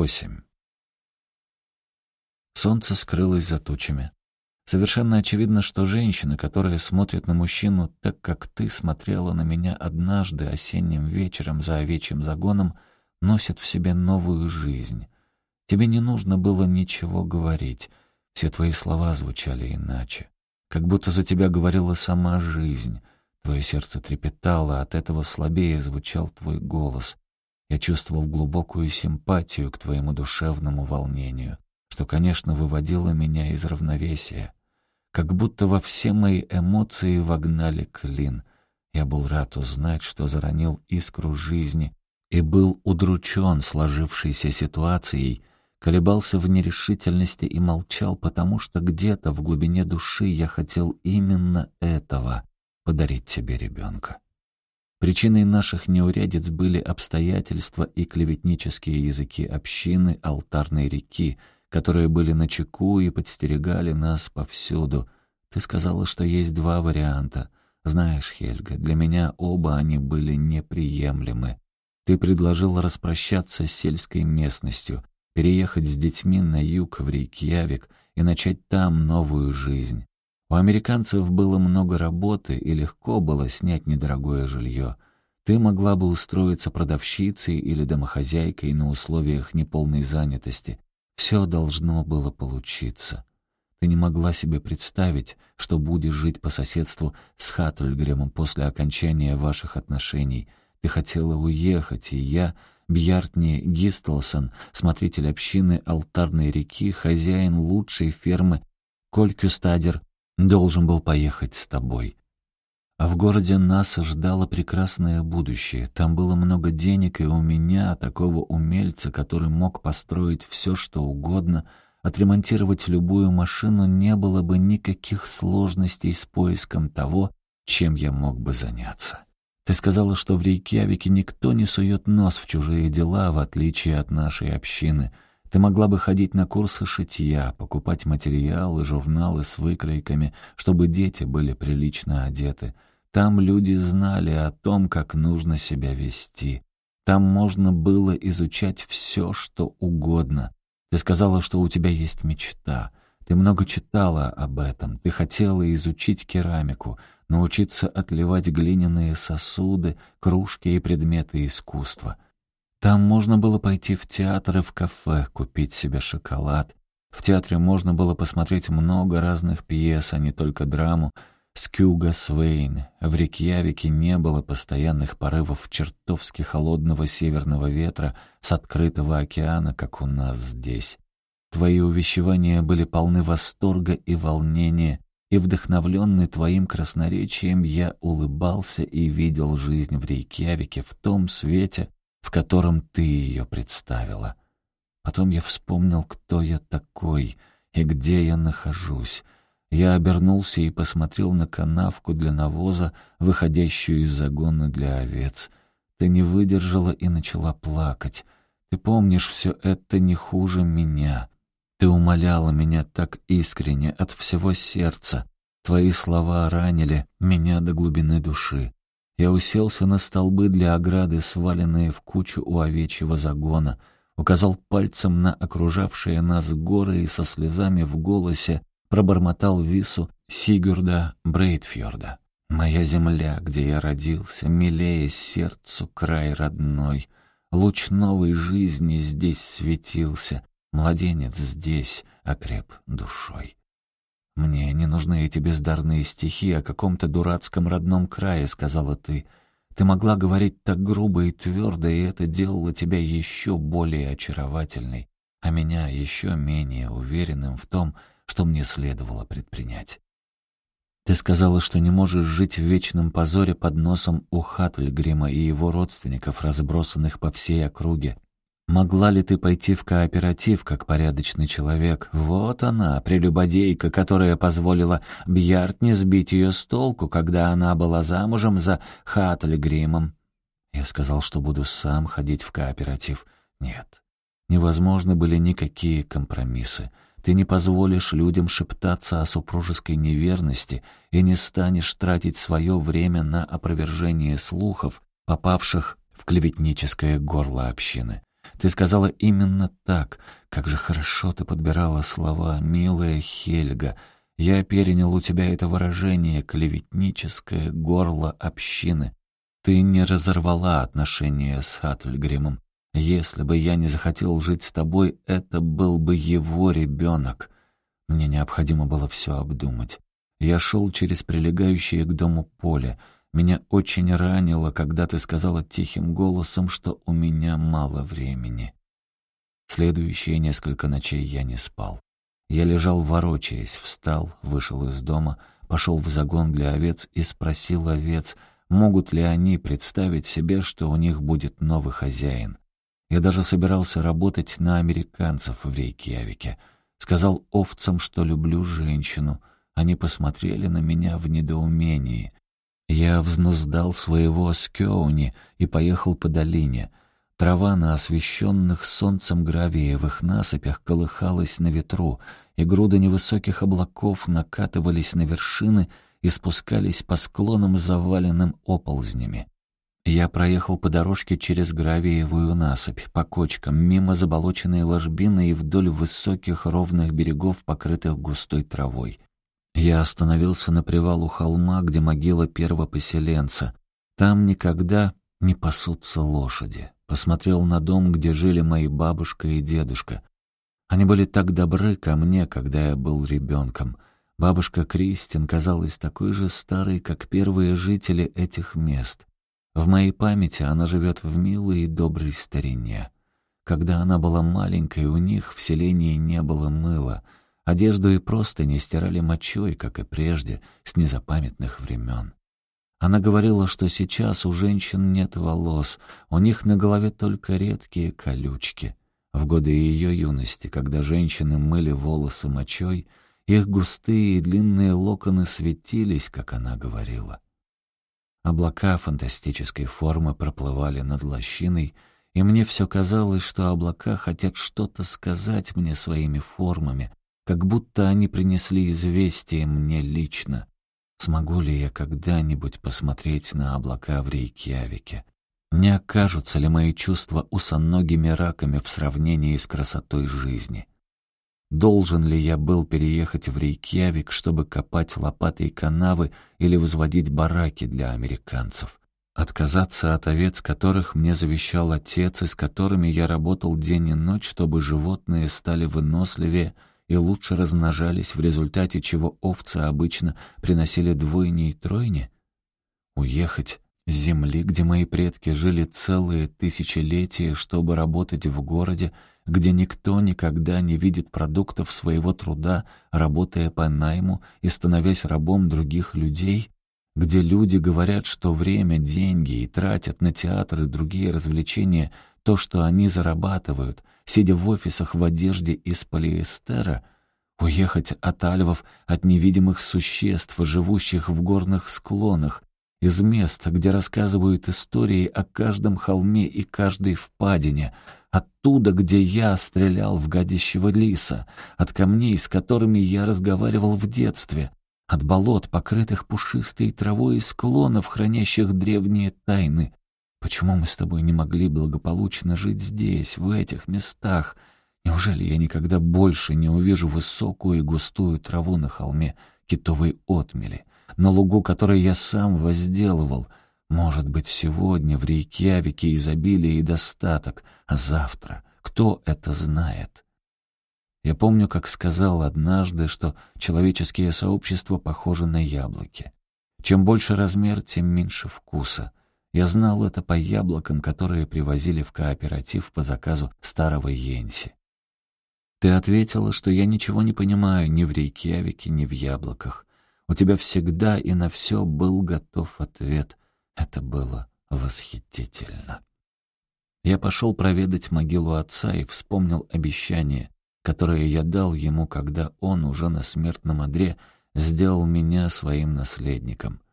Восемь. Солнце скрылось за тучами. Совершенно очевидно, что женщина, которая смотрит на мужчину так, как ты смотрела на меня однажды осенним вечером за овечьим загоном, носит в себе новую жизнь. Тебе не нужно было ничего говорить. Все твои слова звучали иначе. Как будто за тебя говорила сама жизнь. Твое сердце трепетало, от этого слабее звучал твой голос. Я чувствовал глубокую симпатию к твоему душевному волнению, что, конечно, выводило меня из равновесия. Как будто во все мои эмоции вогнали клин. Я был рад узнать, что заронил искру жизни и был удручен сложившейся ситуацией, колебался в нерешительности и молчал, потому что где-то в глубине души я хотел именно этого — подарить тебе ребенка. Причиной наших неурядиц были обстоятельства и клеветнические языки общины алтарной реки, которые были на чеку и подстерегали нас повсюду. Ты сказала, что есть два варианта. Знаешь, Хельга, для меня оба они были неприемлемы. Ты предложила распрощаться с сельской местностью, переехать с детьми на юг в Рейкьявик и начать там новую жизнь. У американцев было много работы, и легко было снять недорогое жилье. Ты могла бы устроиться продавщицей или домохозяйкой на условиях неполной занятости. Все должно было получиться. Ты не могла себе представить, что будешь жить по соседству с Хаттельгремом после окончания ваших отношений. Ты хотела уехать, и я, Бьяртни Гистелсон, смотритель общины Алтарной реки, хозяин лучшей фермы Колькюстадер, должен был поехать с тобой. А в городе нас ждало прекрасное будущее. Там было много денег, и у меня, такого умельца, который мог построить все, что угодно, отремонтировать любую машину, не было бы никаких сложностей с поиском того, чем я мог бы заняться. Ты сказала, что в Рейкьявике никто не сует нос в чужие дела, в отличие от нашей общины — ты могла бы ходить на курсы шитья, покупать материалы, журналы с выкройками, чтобы дети были прилично одеты. Там люди знали о том, как нужно себя вести. Там можно было изучать все, что угодно. Ты сказала, что у тебя есть мечта. Ты много читала об этом. Ты хотела изучить керамику, научиться отливать глиняные сосуды, кружки и предметы искусства — там можно было пойти в театр и в кафе, купить себе шоколад. В театре можно было посмотреть много разных пьес, а не только драму. Скюга Свейн. В Рикьявике не было постоянных порывов чертовски холодного северного ветра с открытого океана, как у нас здесь. Твои увещевания были полны восторга и волнения, и, вдохновленный твоим красноречием, я улыбался и видел жизнь в Рейкьявике в том свете, в котором ты ее представила. Потом я вспомнил, кто я такой и где я нахожусь. Я обернулся и посмотрел на канавку для навоза, выходящую из загона для овец. Ты не выдержала и начала плакать. Ты помнишь все это не хуже меня. Ты умоляла меня так искренне, от всего сердца. Твои слова ранили меня до глубины души. Я уселся на столбы для ограды, сваленные в кучу у овечьего загона, указал пальцем на окружавшие нас горы и со слезами в голосе пробормотал вису Сигурда Брейдфьорда. «Моя земля, где я родился, милее сердцу край родной. Луч новой жизни здесь светился, младенец здесь окреп душой». «Мне не нужны эти бездарные стихи о каком-то дурацком родном крае», — сказала ты. «Ты могла говорить так грубо и твердо, и это делало тебя еще более очаровательной, а меня еще менее уверенным в том, что мне следовало предпринять». Ты сказала, что не можешь жить в вечном позоре под носом у Хатльгрима и его родственников, разбросанных по всей округе. Могла ли ты пойти в кооператив, как порядочный человек? Вот она, прелюбодейка, которая позволила Бьяртне сбить ее с толку, когда она была замужем за Хаттельгримом. Я сказал, что буду сам ходить в кооператив. Нет, невозможны были никакие компромиссы. Ты не позволишь людям шептаться о супружеской неверности и не станешь тратить свое время на опровержение слухов, попавших в клеветническое горло общины. Ты сказала именно так. Как же хорошо ты подбирала слова, милая Хельга. Я перенял у тебя это выражение, клеветническое горло общины. Ты не разорвала отношения с Хатльгримом. Если бы я не захотел жить с тобой, это был бы его ребенок. Мне необходимо было все обдумать. Я шел через прилегающее к дому поле. Меня очень ранило, когда ты сказала тихим голосом, что у меня мало времени. Следующие несколько ночей я не спал. Я лежал ворочаясь, встал, вышел из дома, пошел в загон для овец и спросил овец, могут ли они представить себе, что у них будет новый хозяин. Я даже собирался работать на американцев в Рейкьявике. Сказал овцам, что люблю женщину. Они посмотрели на меня в недоумении. Я взнуздал своего скёуни и поехал по долине. Трава на освещенных солнцем гравиевых насыпях колыхалась на ветру, и груды невысоких облаков накатывались на вершины и спускались по склонам, заваленным оползнями. Я проехал по дорожке через гравиевую насыпь, по кочкам, мимо заболоченной ложбины и вдоль высоких ровных берегов, покрытых густой травой. Я остановился на привал у холма, где могила первопоселенца. Там никогда не пасутся лошади. Посмотрел на дом, где жили мои бабушка и дедушка. Они были так добры ко мне, когда я был ребенком. Бабушка Кристин казалась такой же старой, как первые жители этих мест. В моей памяти она живет в милой и доброй старине. Когда она была маленькой, у них в селении не было мыла — Одежду и просто не стирали мочой, как и прежде, с незапамятных времен. Она говорила, что сейчас у женщин нет волос, у них на голове только редкие колючки. В годы ее юности, когда женщины мыли волосы мочой, их густые и длинные локоны светились, как она говорила. Облака фантастической формы проплывали над лощиной, и мне все казалось, что облака хотят что-то сказать мне своими формами, как будто они принесли известие мне лично. Смогу ли я когда-нибудь посмотреть на облака в Рейкьявике? Не окажутся ли мои чувства усоногими раками в сравнении с красотой жизни? Должен ли я был переехать в Рейкьявик, чтобы копать лопатой канавы или возводить бараки для американцев? Отказаться от овец, которых мне завещал отец, и с которыми я работал день и ночь, чтобы животные стали выносливее — и лучше размножались, в результате чего овцы обычно приносили двойни и тройни? Уехать с земли, где мои предки жили целые тысячелетия, чтобы работать в городе, где никто никогда не видит продуктов своего труда, работая по найму и становясь рабом других людей, где люди говорят, что время, деньги и тратят на театр и другие развлечения то, что они зарабатывают, сидя в офисах в одежде из полиэстера, уехать от альвов, от невидимых существ, живущих в горных склонах, из места, где рассказывают истории о каждом холме и каждой впадине, оттуда, где я стрелял в гадящего лиса, от камней, с которыми я разговаривал в детстве, от болот, покрытых пушистой травой и склонов, хранящих древние тайны, Почему мы с тобой не могли благополучно жить здесь, в этих местах? Неужели я никогда больше не увижу высокую и густую траву на холме китовой отмели, на лугу, который я сам возделывал? Может быть, сегодня в Рейкьявике изобилие и достаток, а завтра кто это знает? Я помню, как сказал однажды, что человеческие сообщества похожи на яблоки. Чем больше размер, тем меньше вкуса — я знал это по яблокам, которые привозили в кооператив по заказу старого Йенси. Ты ответила, что я ничего не понимаю ни в Рейкьявике, ни в яблоках. У тебя всегда и на все был готов ответ. Это было восхитительно. Я пошел проведать могилу отца и вспомнил обещание, которое я дал ему, когда он уже на смертном одре сделал меня своим наследником —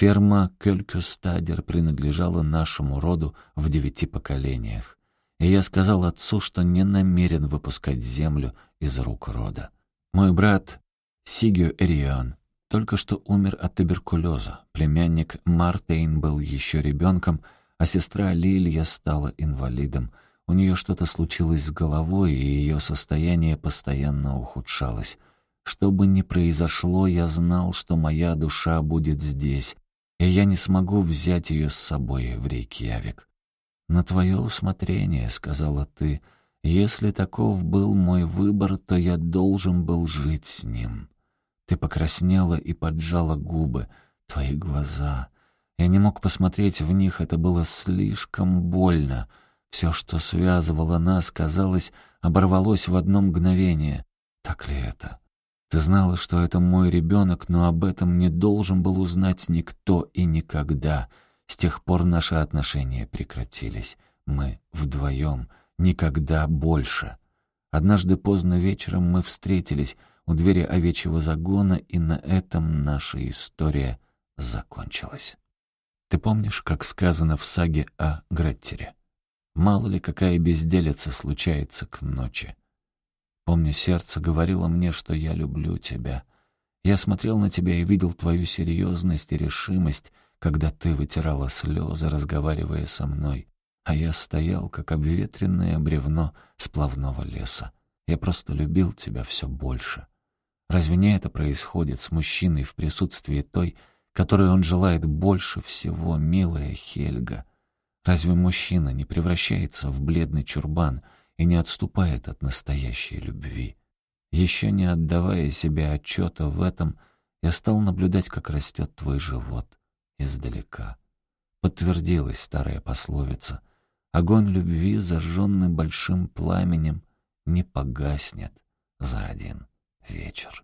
Ферма Кёлькюстадер принадлежала нашему роду в девяти поколениях. И я сказал отцу, что не намерен выпускать землю из рук рода. Мой брат Сигио Эрион только что умер от туберкулеза. Племянник Мартейн был еще ребенком, а сестра Лилия стала инвалидом. У нее что-то случилось с головой, и ее состояние постоянно ухудшалось. Что бы ни произошло, я знал, что моя душа будет здесь, и я не смогу взять ее с собой в Рейкьявик. «На твое усмотрение», — сказала ты, — «если таков был мой выбор, то я должен был жить с ним». Ты покраснела и поджала губы, твои глаза. Я не мог посмотреть в них, это было слишком больно. Все, что связывало нас, казалось, оборвалось в одно мгновение. Так ли это? Ты знала, что это мой ребенок, но об этом не должен был узнать никто и никогда. С тех пор наши отношения прекратились. Мы вдвоем. Никогда больше. Однажды поздно вечером мы встретились у двери овечьего загона, и на этом наша история закончилась. Ты помнишь, как сказано в саге о Греттере? Мало ли какая безделица случается к ночи. Помню, сердце говорило мне, что я люблю тебя. Я смотрел на тебя и видел твою серьезность и решимость, когда ты вытирала слезы, разговаривая со мной, а я стоял, как обветренное бревно сплавного леса. Я просто любил тебя все больше. Разве не это происходит с мужчиной в присутствии той, которой он желает больше всего, милая Хельга? Разве мужчина не превращается в бледный чурбан и не отступает от настоящей любви? Еще не отдавая себе отчета в этом, я стал наблюдать, как растет твой живот издалека. Подтвердилась старая пословица. Огонь любви, зажженный большим пламенем, не погаснет за один вечер.